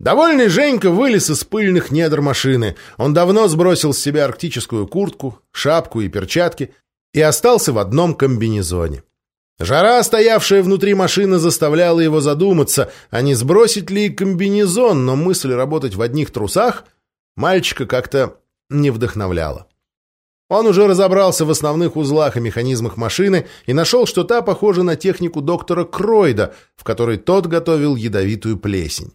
Довольный Женька вылез из пыльных недр машины. Он давно сбросил с себя арктическую куртку, шапку и перчатки и остался в одном комбинезоне. Жара, стоявшая внутри машины, заставляла его задуматься, а не сбросить ли комбинезон, но мысль работать в одних трусах мальчика как-то не вдохновляла. Он уже разобрался в основных узлах и механизмах машины и нашел, что та похожа на технику доктора Кройда, в которой тот готовил ядовитую плесень.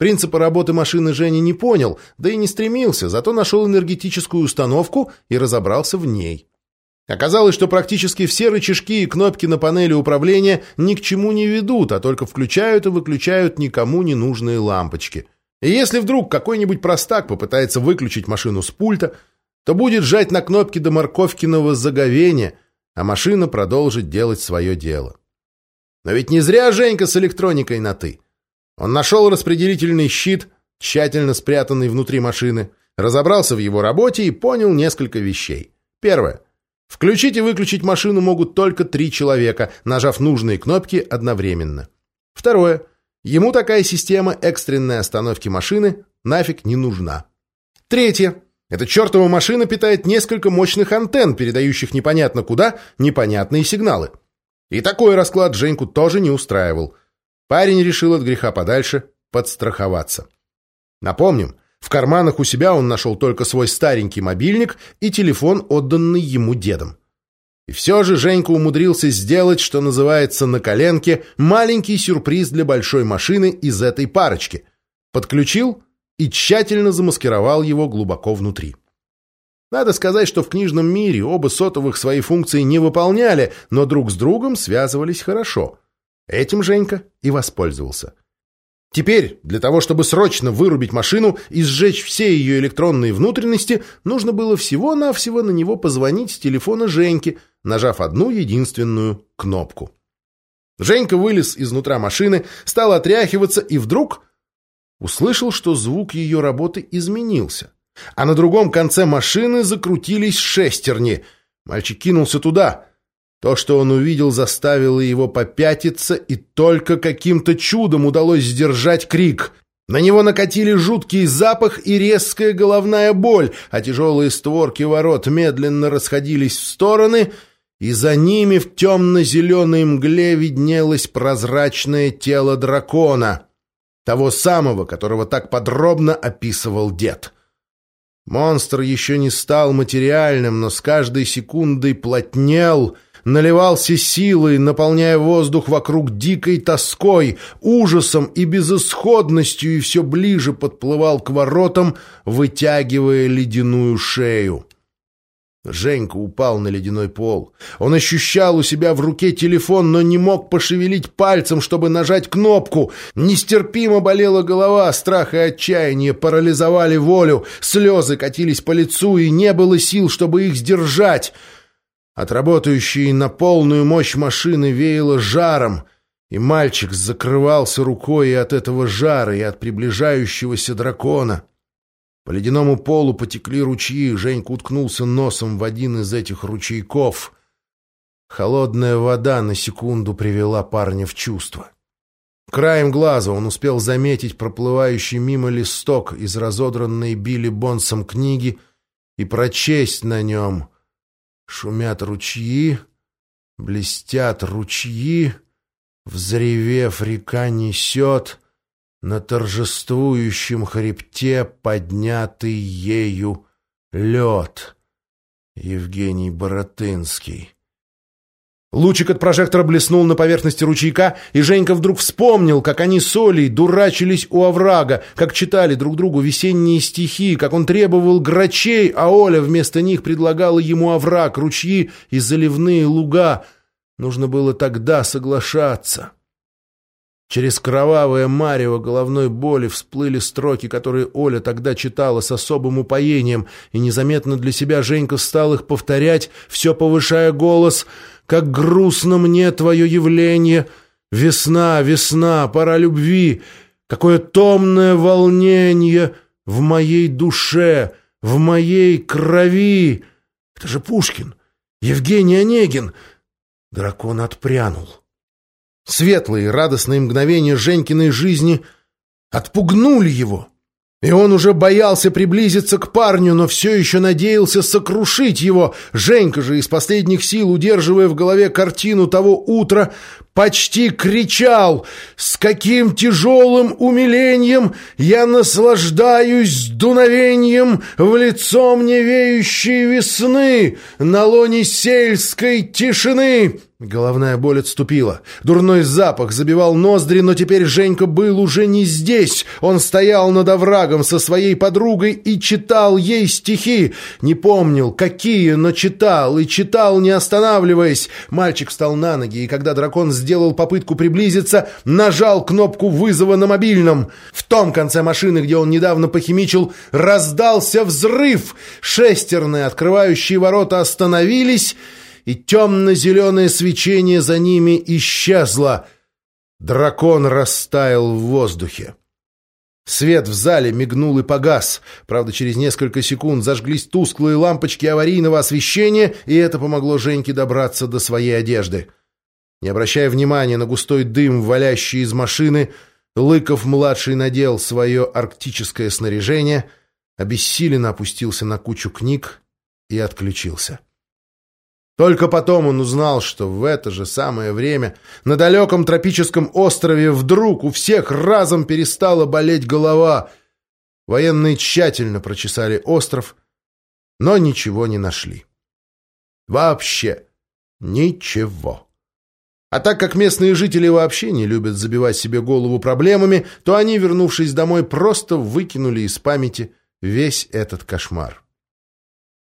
Принципа работы машины Женя не понял, да и не стремился, зато нашел энергетическую установку и разобрался в ней. Оказалось, что практически все рычажки и кнопки на панели управления ни к чему не ведут, а только включают и выключают никому не нужные лампочки. И если вдруг какой-нибудь простак попытается выключить машину с пульта, то будет жать на кнопки до морковкиного заговения, а машина продолжит делать свое дело. Но ведь не зря Женька с электроникой на «ты». Он нашел распределительный щит, тщательно спрятанный внутри машины, разобрался в его работе и понял несколько вещей. Первое. Включить и выключить машину могут только три человека, нажав нужные кнопки одновременно. Второе. Ему такая система экстренной остановки машины нафиг не нужна. Третье. Эта чертова машина питает несколько мощных антенн, передающих непонятно куда непонятные сигналы. И такой расклад Женьку тоже не устраивал. Парень решил от греха подальше подстраховаться. Напомним, в карманах у себя он нашел только свой старенький мобильник и телефон, отданный ему дедом. И все же Женька умудрился сделать, что называется на коленке, маленький сюрприз для большой машины из этой парочки. Подключил и тщательно замаскировал его глубоко внутри. Надо сказать, что в книжном мире оба сотовых свои функции не выполняли, но друг с другом связывались хорошо. Этим Женька и воспользовался. Теперь, для того, чтобы срочно вырубить машину и сжечь все ее электронные внутренности, нужно было всего-навсего на него позвонить с телефона Женьки, нажав одну единственную кнопку. Женька вылез изнутра машины, стал отряхиваться и вдруг услышал, что звук ее работы изменился. А на другом конце машины закрутились шестерни. Мальчик кинулся туда — то, что он увидел, заставило его попятиться, и только каким-то чудом удалось сдержать крик. На него накатили жуткий запах и резкая головная боль, а тяжелые створки ворот медленно расходились в стороны, и за ними в темно-зеленой мгле виднелось прозрачное тело дракона, того самого, которого так подробно описывал дед. Монстр еще не стал материальным, но с каждой секундой плотнел — наливался силой, наполняя воздух вокруг дикой тоской, ужасом и безысходностью, и все ближе подплывал к воротам, вытягивая ледяную шею. Женька упал на ледяной пол. Он ощущал у себя в руке телефон, но не мог пошевелить пальцем, чтобы нажать кнопку. Нестерпимо болела голова, страх и отчаяние парализовали волю, слезы катились по лицу, и не было сил, чтобы их сдержать. От работающей на полную мощь машины веяло жаром, и мальчик закрывался рукой и от этого жара, и от приближающегося дракона. По ледяному полу потекли ручьи, Женька уткнулся носом в один из этих ручейков. Холодная вода на секунду привела парня в чувство. Краем глаза он успел заметить проплывающий мимо листок из разодранной Билли Бонсом книги и прочесть на нем — Шумят ручьи, блестят ручьи, Взревев, река несет На торжествующем хребте Поднятый ею лед. Евгений Боротынский Лучик от прожектора блеснул на поверхности ручейка, и Женька вдруг вспомнил, как они с Олей дурачились у оврага, как читали друг другу весенние стихи, как он требовал грачей, а Оля вместо них предлагала ему овраг, ручьи и заливные луга. Нужно было тогда соглашаться. Через кровавое марево головной боли всплыли строки, которые Оля тогда читала с особым упоением, и незаметно для себя Женька стал их повторять, все повышая голос — как грустно мне твое явление! Весна, весна, пора любви! Какое томное волнение в моей душе, в моей крови! Это же Пушкин, Евгений Онегин!» Дракон отпрянул. Светлые, радостные мгновения Женькиной жизни отпугнули его. И он уже боялся приблизиться к парню, но все еще надеялся сокрушить его. Женька же из последних сил, удерживая в голове картину того утра, почти кричал «С каким тяжелым умилением я наслаждаюсь дуновением в лицо мне веющей весны на лоне сельской тишины!» Головная боль отступила. Дурной запах забивал ноздри, но теперь Женька был уже не здесь. Он стоял над оврагом со своей подругой и читал ей стихи. Не помнил, какие, но читал и читал, не останавливаясь. Мальчик встал на ноги, и когда дракон сделал попытку приблизиться, нажал кнопку вызова на мобильном. В том конце машины, где он недавно похимичил, раздался взрыв. Шестерные открывающие ворота остановились, и темно-зеленое свечение за ними исчезло. Дракон растаял в воздухе. Свет в зале мигнул и погас. Правда, через несколько секунд зажглись тусклые лампочки аварийного освещения, и это помогло Женьке добраться до своей одежды. Не обращая внимания на густой дым, валящий из машины, Лыков-младший надел свое арктическое снаряжение, обессиленно опустился на кучу книг и отключился. Только потом он узнал, что в это же самое время на далеком тропическом острове вдруг у всех разом перестала болеть голова. Военные тщательно прочесали остров, но ничего не нашли. Вообще ничего. А так как местные жители вообще не любят забивать себе голову проблемами, то они, вернувшись домой, просто выкинули из памяти весь этот кошмар.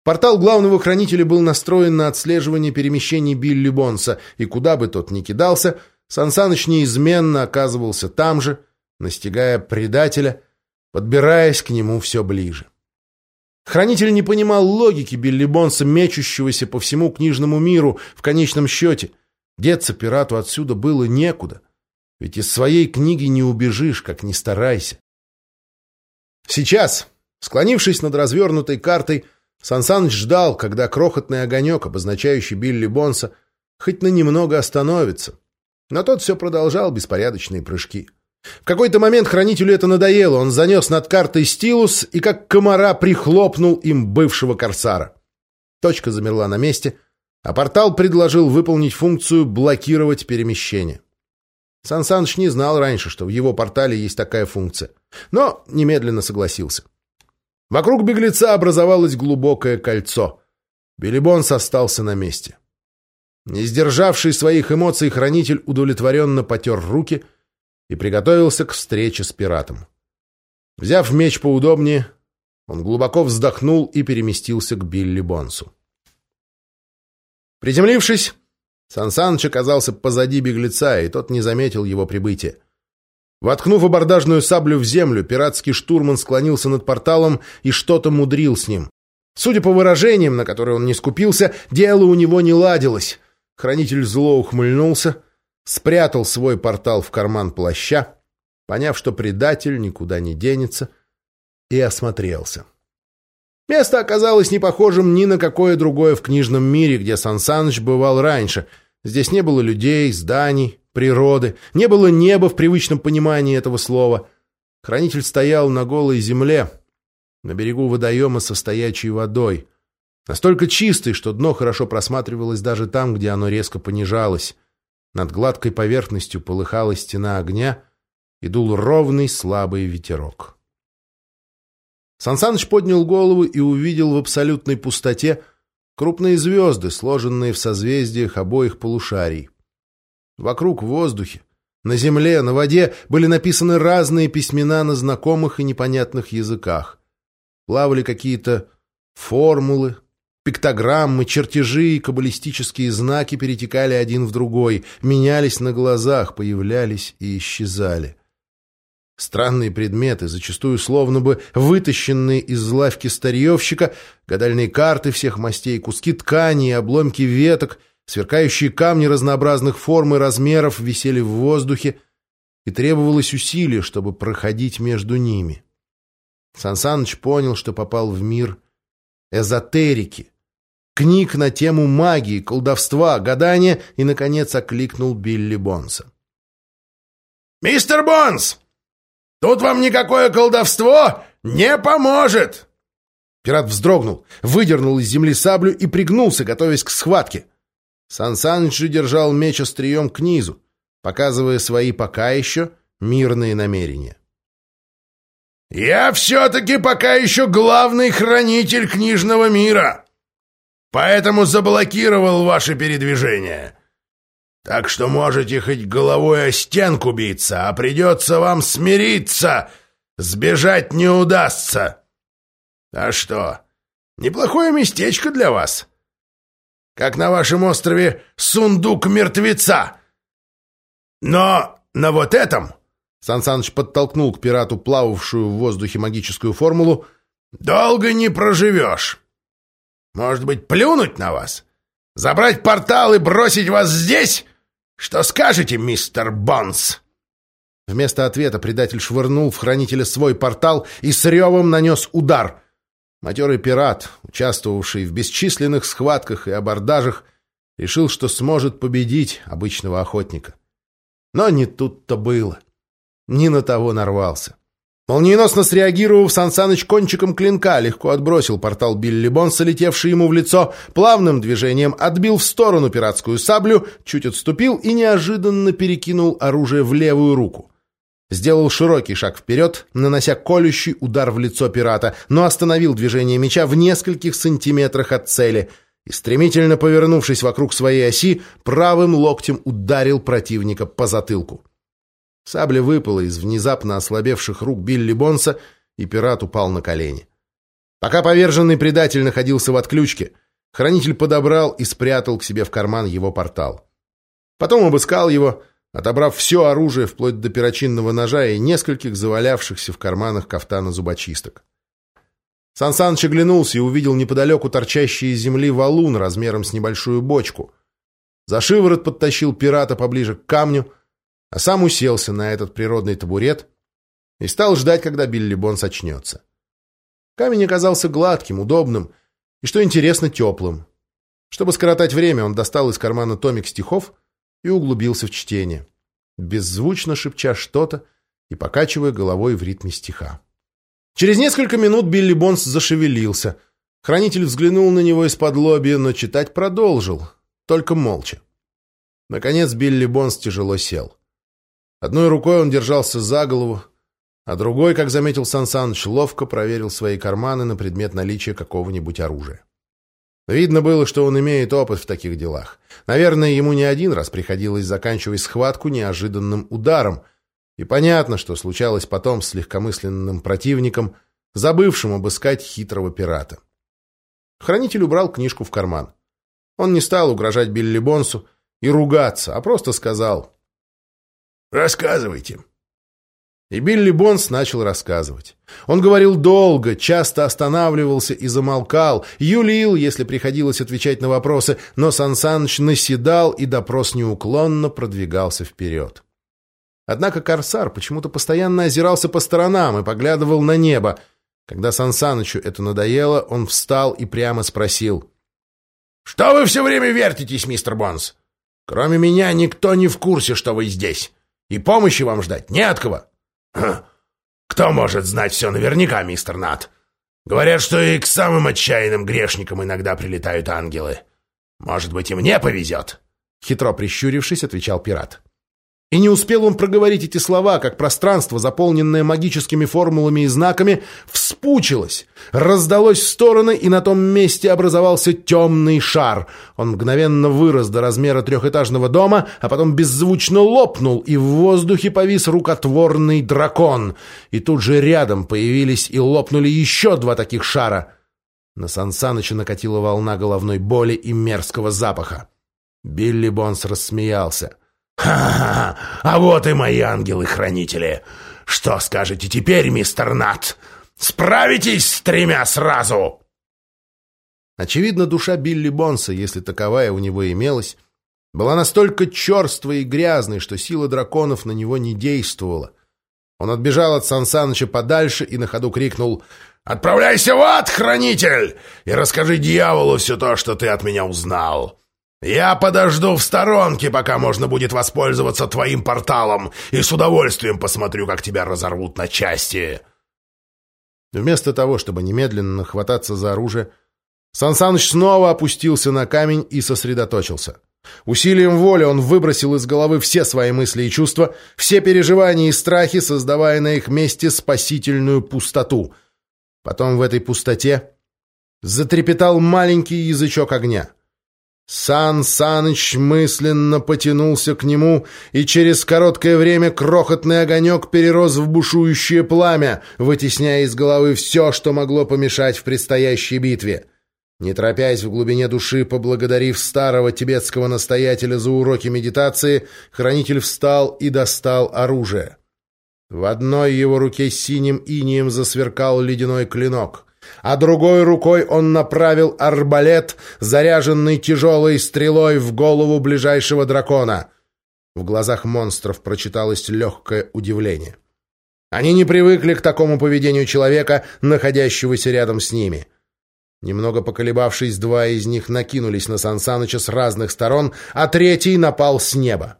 Портал главного хранителя был настроен на отслеживание перемещений Билли Бонса, и куда бы тот ни кидался, Сансаныч неизменно оказывался там же, настигая предателя, подбираясь к нему все ближе. Хранитель не понимал логики Билли Бонса, мечущегося по всему книжному миру в конечном счете. Деться пирату отсюда было некуда, ведь из своей книги не убежишь, как ни старайся. Сейчас, склонившись над развернутой картой, Сансаныч ждал, когда крохотный огонек, обозначающий Билли Бонса, хоть на немного остановится. Но тот все продолжал беспорядочные прыжки. В какой-то момент хранителю это надоело, он занес над картой стилус и как комара прихлопнул им бывшего корсара. Точка замерла на месте, а портал предложил выполнить функцию блокировать перемещение. Сан Саныч не знал раньше, что в его портале есть такая функция, но немедленно согласился. Вокруг беглеца образовалось глубокое кольцо. Билибонс остался на месте. Не сдержавший своих эмоций, хранитель удовлетворенно потер руки и приготовился к встрече с пиратом. Взяв меч поудобнее, он глубоко вздохнул и переместился к Билли Бонсу. Приземлившись, Сансаныч оказался позади беглеца, и тот не заметил его прибытия. Воткнув абордажную саблю в землю, пиратский штурман склонился над порталом и что-то мудрил с ним. Судя по выражениям, на которые он не скупился, дело у него не ладилось. Хранитель зло ухмыльнулся, спрятал свой портал в карман плаща, поняв, что предатель никуда не денется, и осмотрелся. Место оказалось не похожим ни на какое другое в книжном мире, где Сансаныч бывал раньше. Здесь не было людей, зданий, природы, не было неба в привычном понимании этого слова. Хранитель стоял на голой земле, на берегу водоема со стоячей водой. Настолько чистый, что дно хорошо просматривалось даже там, где оно резко понижалось. Над гладкой поверхностью полыхала стена огня и дул ровный слабый ветерок. Сансаныч поднял голову и увидел в абсолютной пустоте крупные звезды, сложенные в созвездиях обоих полушарий. Вокруг в воздухе, на земле, на воде были написаны разные письмена на знакомых и непонятных языках. Плавали какие-то формулы, пиктограммы, чертежи и каббалистические знаки перетекали один в другой, менялись на глазах, появлялись и исчезали. Странные предметы, зачастую словно бы вытащенные из лавки старьевщика, гадальные карты всех мастей, куски ткани обломки веток — Сверкающие камни разнообразных форм и размеров висели в воздухе, и требовалось усилие, чтобы проходить между ними. Сансаныч понял, что попал в мир эзотерики, книг на тему магии, колдовства, гадания и, наконец, окликнул Билли Бонса. «Мистер Бонс!» Тут вам никакое колдовство не поможет!» Пират вздрогнул, выдернул из земли саблю и пригнулся, готовясь к схватке. Сан Саныч держал меч острием к низу, показывая свои пока еще мирные намерения. «Я все-таки пока еще главный хранитель книжного мира, поэтому заблокировал ваше передвижение. Так что можете хоть головой о стенку биться, а придется вам смириться, сбежать не удастся. А что, неплохое местечко для вас. Как на вашем острове сундук мертвеца. Но на вот этом Сан Саныч подтолкнул к пирату плававшую в воздухе магическую формулу. «Долго не проживешь. Может быть, плюнуть на вас? Забрать портал и бросить вас здесь? Что скажете, мистер Бонс?» Вместо ответа предатель швырнул в хранителя свой портал и с ревом нанес удар. Матерый пират, участвовавший в бесчисленных схватках и абордажах, решил, что сможет победить обычного охотника. Но не тут-то было. — не на того нарвался. Молниеносно среагировав, Сансаныч кончиком клинка легко отбросил портал Билли Бонса, летевший ему в лицо, плавным движением отбил в сторону пиратскую саблю, чуть отступил и неожиданно перекинул оружие в левую руку. Сделал широкий шаг вперед, нанося колющий удар в лицо пирата, но остановил движение меча в нескольких сантиметрах от цели и, стремительно повернувшись вокруг своей оси, правым локтем ударил противника по затылку. Сабля выпала из внезапно ослабевших рук Билли Бонса, и пират упал на колени. Пока поверженный предатель находился в отключке, хранитель подобрал и спрятал к себе в карман его портал. Потом обыскал его, отобрав все оружие вплоть до перочинного ножа и нескольких завалявшихся в карманах кафтана зубочисток. Сан Саныч оглянулся и увидел неподалеку торчащий из земли валун размером с небольшую бочку. За шиворот подтащил пирата поближе к камню, а сам уселся на этот природный табурет и стал ждать, когда Билли Бонс очнется. Камень оказался гладким, удобным и, что интересно, теплым. Чтобы скоротать время, он достал из кармана томик стихов и углубился в чтение, беззвучно шепча что-то и покачивая головой в ритме стиха. Через несколько минут Билли Бонс зашевелился. Хранитель взглянул на него из-под лобья, но читать продолжил, только молча. Наконец Билли Бонс тяжело сел. Одной рукой он держался за голову, а другой, как заметил Сан ловко проверил свои карманы на предмет наличия какого-нибудь оружия. Видно было, что он имеет опыт в таких делах. Наверное, ему не один раз приходилось заканчивать схватку неожиданным ударом, и понятно, что случалось потом с легкомысленным противником, забывшим обыскать хитрого пирата. Хранитель убрал книжку в карман. Он не стал угрожать Билли Бонсу и ругаться, а просто сказал Рассказывайте. И Билли Бонс начал рассказывать. Он говорил долго, часто останавливался и замолкал, юлил, если приходилось отвечать на вопросы, но Сан Саныч наседал, и допрос неуклонно продвигался вперед. Однако Корсар почему-то постоянно озирался по сторонам и поглядывал на небо. Когда Сан Санычу это надоело, он встал и прямо спросил. «Что вы все время вертитесь, мистер Бонс? Кроме меня никто не в курсе, что вы здесь. И помощи вам ждать не от кого. Кто может знать все наверняка, мистер Нат? Говорят, что и к самым отчаянным грешникам иногда прилетают ангелы. Может быть, и мне повезет?» Хитро прищурившись, отвечал пират. И не успел он проговорить эти слова, как пространство, заполненное магическими формулами и знаками, вспучилось, раздалось в стороны, и на том месте образовался темный шар. Он мгновенно вырос до размера трехэтажного дома, а потом беззвучно лопнул, и в воздухе повис рукотворный дракон. И тут же рядом появились и лопнули еще два таких шара. На Сансаныча накатила волна головной боли и мерзкого запаха. Билли Бонс рассмеялся. «Ха-ха-ха! А вот и мои ангелы-хранители! Что скажете теперь, мистер Нат? Справитесь с тремя сразу!» Очевидно, душа Билли Бонса, если таковая у него имелась, была настолько черствой и грязной, что сила драконов на него не действовала. Он отбежал от Сансаныча подальше и на ходу крикнул «Отправляйся в ад, хранитель, и расскажи дьяволу все то, что ты от меня узнал. Я подожду в сторонке, пока можно будет воспользоваться твоим порталом, и с удовольствием посмотрю, как тебя разорвут на части. Вместо того, чтобы немедленно хвататься за оружие, Сансаныч снова опустился на камень и сосредоточился. Усилием воли он выбросил из головы все свои мысли и чувства, все переживания и страхи, создавая на их месте спасительную пустоту. Потом в этой пустоте затрепетал маленький язычок огня. Сан Саныч мысленно потянулся к нему, и через короткое время крохотный огонек перерос в бушующее пламя, вытесняя из головы все, что могло помешать в предстоящей битве. Не торопясь в глубине души, поблагодарив старого тибетского настоятеля за уроки медитации, хранитель встал и достал оружие. В одной его руке синим инием засверкал ледяной клинок — а другой рукой он направил арбалет, заряженный тяжелой стрелой в голову ближайшего дракона. В глазах монстров прочиталось легкое удивление. Они не привыкли к такому поведению человека, находящегося рядом с ними. Немного поколебавшись, два из них накинулись на Сансаныча с разных сторон, а третий напал с неба.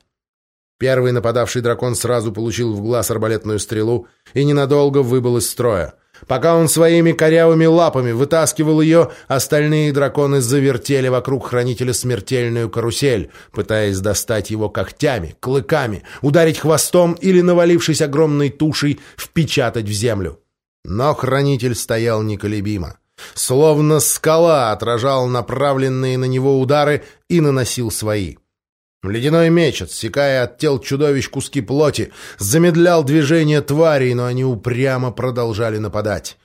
Первый нападавший дракон сразу получил в глаз арбалетную стрелу и ненадолго выбыл из строя. Пока он своими корявыми лапами вытаскивал ее, остальные драконы завертели вокруг хранителя смертельную карусель, пытаясь достать его когтями, клыками, ударить хвостом или, навалившись огромной тушей, впечатать в землю. Но хранитель стоял неколебимо. Словно скала отражал направленные на него удары и наносил свои. Ледяной меч, отсекая от тел чудовищ куски плоти, замедлял движение тварей, но они упрямо продолжали нападать.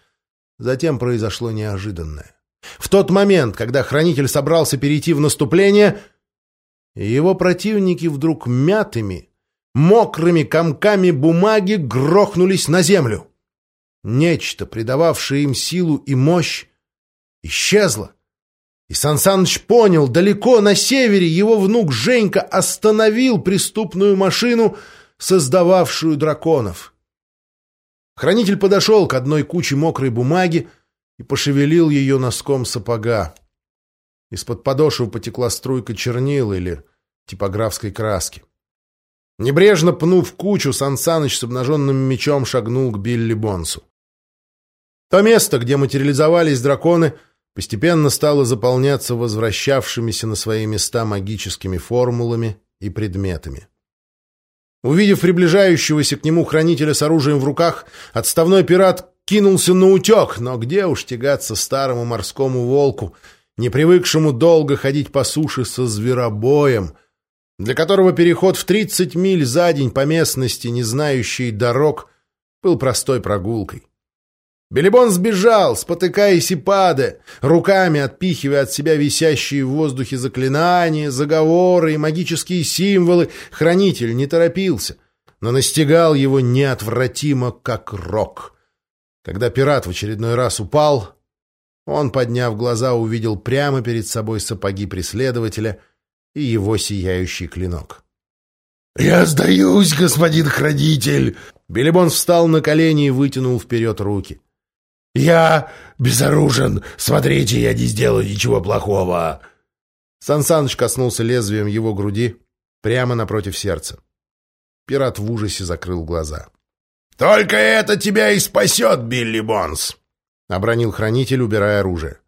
Затем произошло неожиданное. В тот момент, когда хранитель собрался перейти в наступление, его противники вдруг мятыми, мокрыми комками бумаги грохнулись на землю. Нечто, придававшее им силу и мощь, исчезло. И Сансаныч понял, далеко на севере его внук Женька остановил преступную машину, создававшую драконов. Хранитель подошел к одной куче мокрой бумаги и пошевелил ее носком сапога. Из-под подошвы потекла струйка чернил или типографской краски. Небрежно пнув кучу, Сансаныч с обнаженным мечом шагнул к Билли Бонсу. То место, где материализовались драконы — постепенно стало заполняться возвращавшимися на свои места магическими формулами и предметами. Увидев приближающегося к нему хранителя с оружием в руках, отставной пират кинулся на утек, но где уж тягаться старому морскому волку, не привыкшему долго ходить по суше со зверобоем, для которого переход в 30 миль за день по местности, не знающей дорог, был простой прогулкой. Белибон сбежал, спотыкаясь и падая, руками отпихивая от себя висящие в воздухе заклинания, заговоры и магические символы. Хранитель не торопился, но настигал его неотвратимо, как рок. Когда пират в очередной раз упал, он, подняв глаза, увидел прямо перед собой сапоги преследователя и его сияющий клинок. «Я сдаюсь, господин хранитель!» Белибон встал на колени и вытянул вперед руки. «Я безоружен! Смотрите, я не сделаю ничего плохого!» Сансаныч коснулся лезвием его груди прямо напротив сердца. Пират в ужасе закрыл глаза. «Только это тебя и спасет, Билли Бонс!» — обронил хранитель, убирая оружие.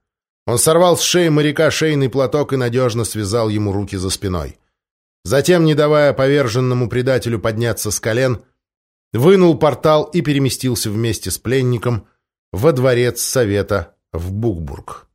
Он сорвал с шеи моряка шейный платок и надежно связал ему руки за спиной. Затем, не давая поверженному предателю подняться с колен, вынул портал и переместился вместе с пленником — во дворец совета в Букбург.